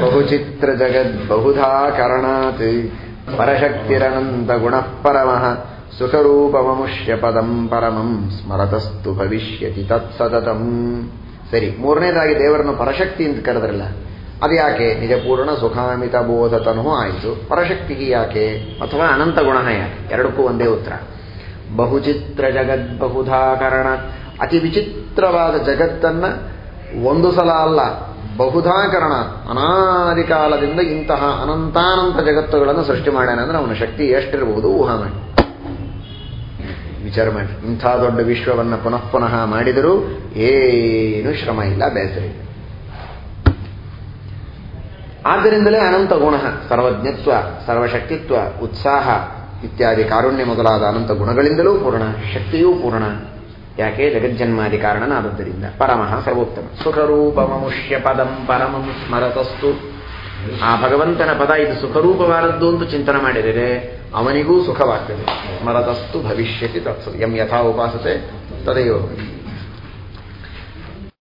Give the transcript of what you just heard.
ಬಹುಚಿತ್ರ ಜಗದ್ ಬಹುಧಾ ಕರಣಾತ್. ಪರಶಕ್ತಿರನಂತ ಗುಣ ಪರಮಃ ಸುಖರೂಪಮುಷ್ಯ ಪದಂ ಪರಮಂ ಸ್ಮರತಸ್ತು ಭವಿಷ್ಯತಿ ತತ್ಸತತಂ. ಸರಿ, ಮೂರನೇದಾಗಿ ದೇವರನ್ನು ಪರಶಕ್ತಿ ಅಂತ ಕರೆದ್ರಲ್ಲ, ಅದು ಯಾಕೆ? ನಿಜಪೂರ್ಣ ಸುಖಾಮಿತ ಬೋಧತನೂ ಆಯಿತು. ಪರಶಕ್ತಿಗೆ ಯಾಕೆ? ಅಥವಾ ಅನಂತ ಗುಣ ಯಾಕೆ? ಎರಡಕ್ಕೂ ಒಂದೇ ಉತ್ತರ. ಬಹುಚಿತ್ರ ಜಗದ್ ಬಹುಧಾ ಕಾರಣ ಅತಿ ವಿಚಿತ್ರವಾದ ಜಗತ್ತನ್ನ ಒಂದು ಸಲ ಅಲ್ಲ ಬಹುಧಾಕರಣ ಅನಾದಿ ಕಾಲದಿಂದ ಇಂತಹ ಅನಂತಾನಂತ ಜಗತ್ತುಗಳನ್ನು ಸೃಷ್ಟಿ ಮಾಡ್ಯಾನ ಅಂದ್ರೆ ಅವನ ಶಕ್ತಿ ಎಷ್ಟಿರಬಹುದು ಊಹಾ ಮಾಡಿ ವಿಚಾರ ಮಾಡಿ. ಇಂಥ ದೊಡ್ಡ ವಿಶ್ವವನ್ನು ಪುನಃ ಪುನಃ ಮಾಡಿದರೂ ಏನು ಶ್ರಮ ಇಲ್ಲ, ಬೇಸರ ಆದ್ದರಿಂದಲೇ ಅನಂತ ಗುಣ, ಸರ್ವಜ್ಞತ್ವ, ಸರ್ವಶಕ್ತಿತ್ವ, ಉತ್ಸಾಹ ಇತ್ಯಾದಿ ಕಾರುಣ್ಯ ಮೊದಲಾದ ಅನಂತ ಗುಣಗಳಿಂದಲೂ ಪೂರ್ಣ, ಶಕ್ತಿಯೂ ಪೂರ್ಣ. ಯಾಕೆ? ಜಗಜ್ಜನ್ಮಾದಿ ಕಾರಣನಾದದ್ದರಿಂದ. ಪರಮಃ ಸರ್ವೋತ್ತಮ ಸುಖರೂಪಮುಷ್ಯ ಪದಂ ಪರಮಂ ಸ್ಮರತಸ್ತು. ಆ ಭಗವಂತನ ಪದ, ಇದು ಸುಖರೂಪವಾದದ್ದು ಅಂತ ಚಿಂತನೆ ಮಾಡಿದರೆ ಅವನಿಗೂ ಸುಖವಾಗ್ತದೆ. ಸ್ಮರತಸ್ತು ಭವಿಷ್ಯತಿ ತತ್ಸು. ಎಂ ಯಥಾ ಉಪಾಸತೆ ತದೆಯೋ